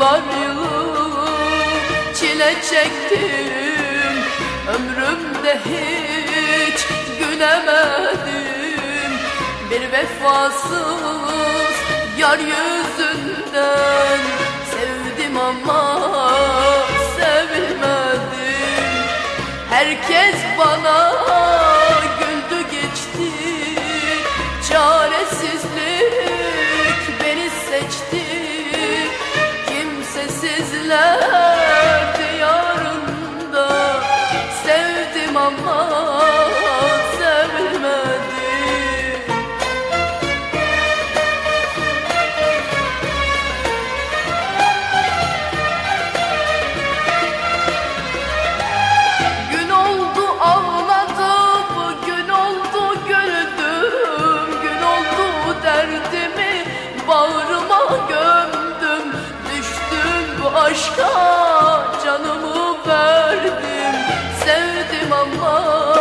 Yıllar yılı çile çektim. Ömrümde hiç gülemedim. Bir vefasız yar yüzünden Sevdim ama sevilmedim Herkes bana love. Aşka canımı verdim. Sevdim ama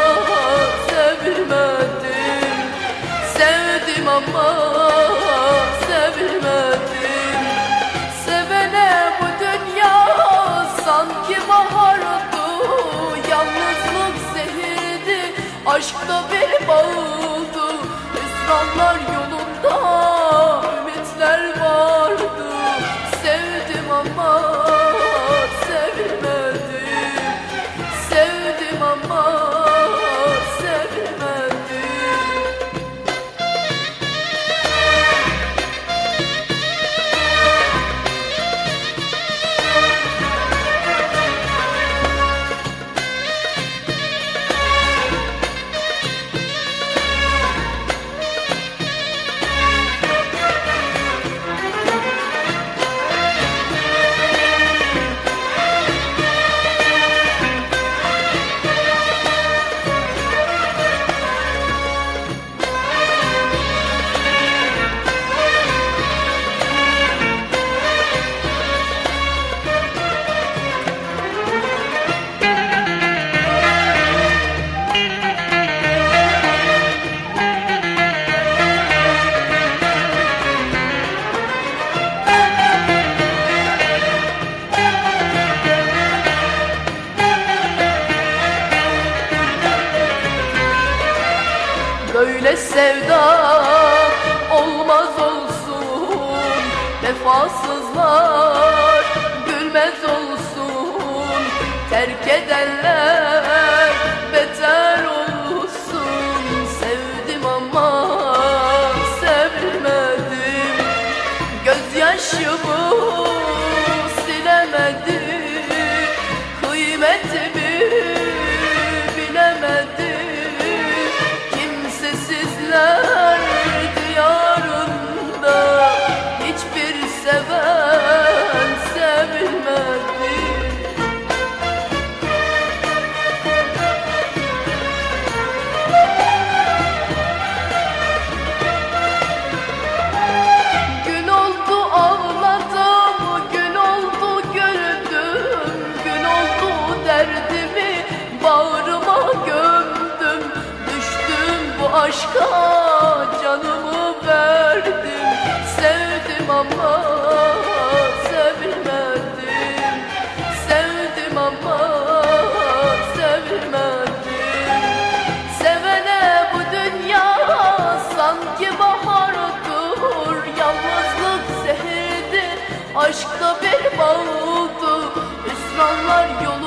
sevilmedim. Sevdim ama sevilmedim. Sevene bu dünya sanki bahardı. Yalnızlık zehirdi, aşkta bir bağıldı. Hüsranlar yolunda sevda olmaz olsun Vefasızlar aşka canımı verdim. Sevdim ama sevilmedim. Sevdim ama sevilmedim. Sevene bu dünya sanki bahardır Yalnızlık zehirdi, aşkta bir bağıldı Hüsranlar yolunda